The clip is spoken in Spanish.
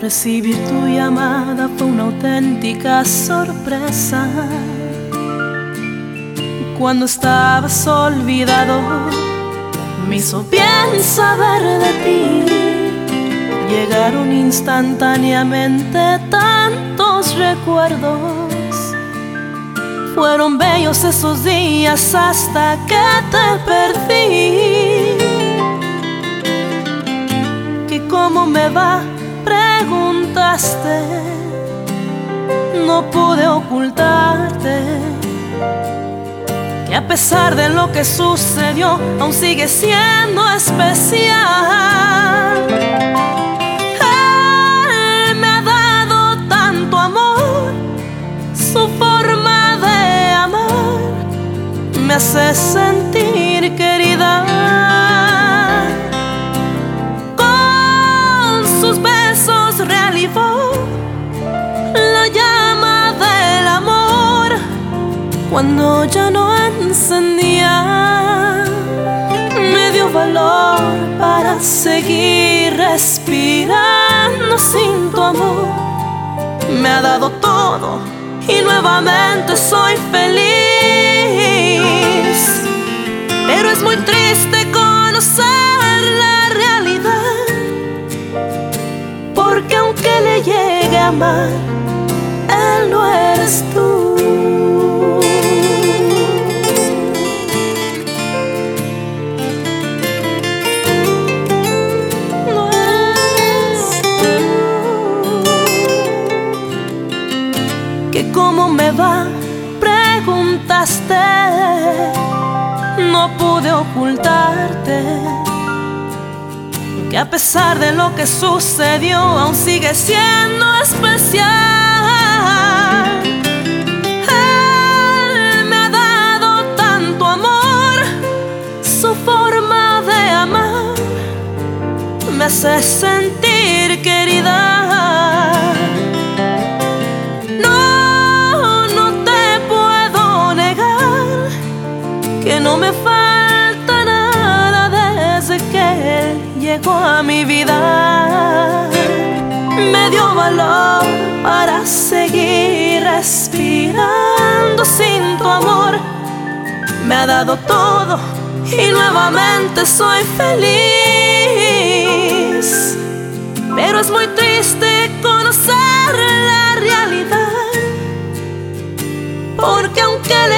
Recibir tu llamada fue una auténtica sorpresa. Cuando estabas olvidado, me hizo bien saber de ti. Llegaron instantáneamente tantos recuerdos. Fueron bellos esos días hasta que te perdí. Que cómo me va, No pude ocultarte. Que a pesar de lo que sucedió, aún sigue siendo especial. Me ha dado tanto amor, su forma de amar me hace sentir querida. Cuando ya no encendía. Me dio valor para seguir respirando sin tu amor. Me ha dado todo y nuevamente soy feliz. Pero es muy triste conocer la realidad. Porque aunque le llegue a amar, Que cómo me va, preguntaste. No pude ocultarte. Que a pesar de lo que sucedió, aún sigue siendo especial. Él me ha dado tanto amor, su forma de amar me hace sentir querida. Llegó a mi vida. Me dio valor para seguir respirando sin tu amor. Me ha dado todo y nuevamente soy feliz. Pero es muy triste conocer la realidad. Porque aunque le